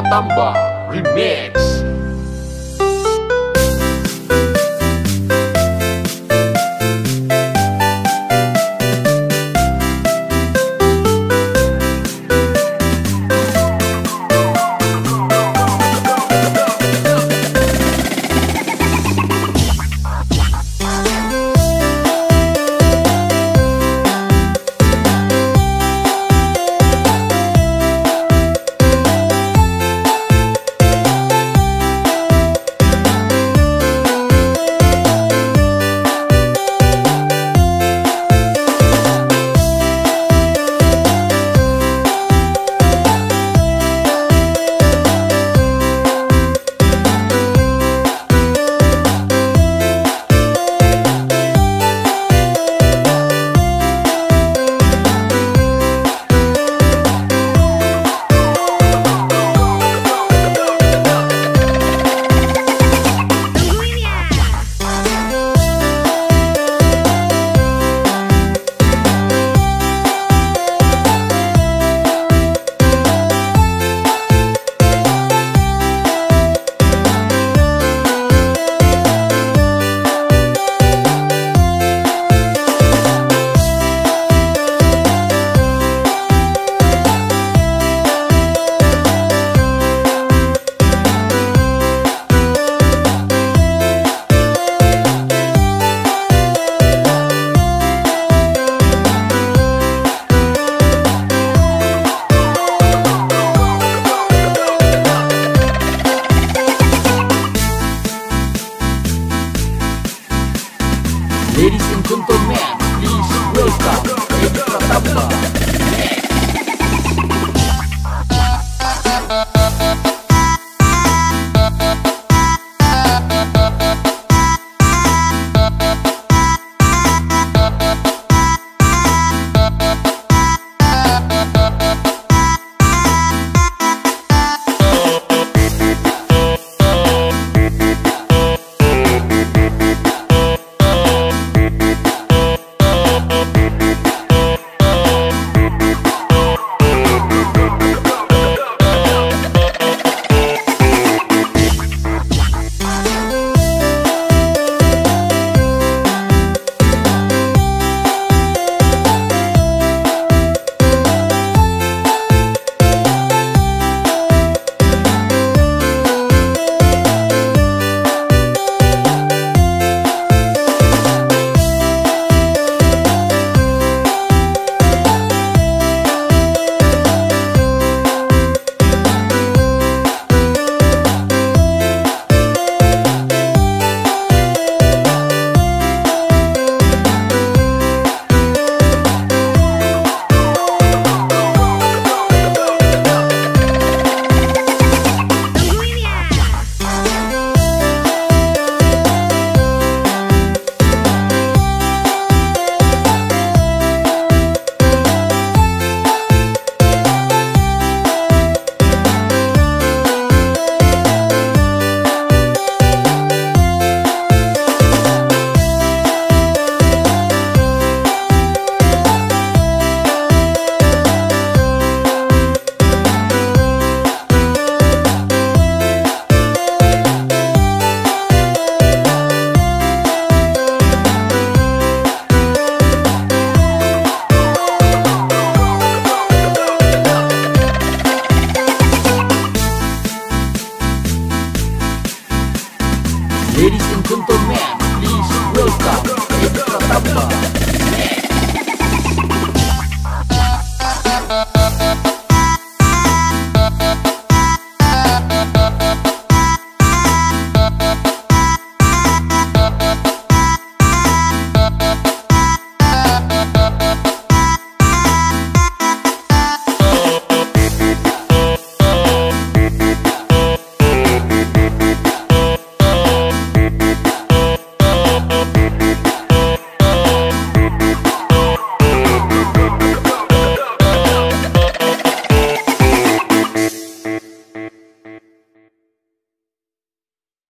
Editra Tamba Remix Ladies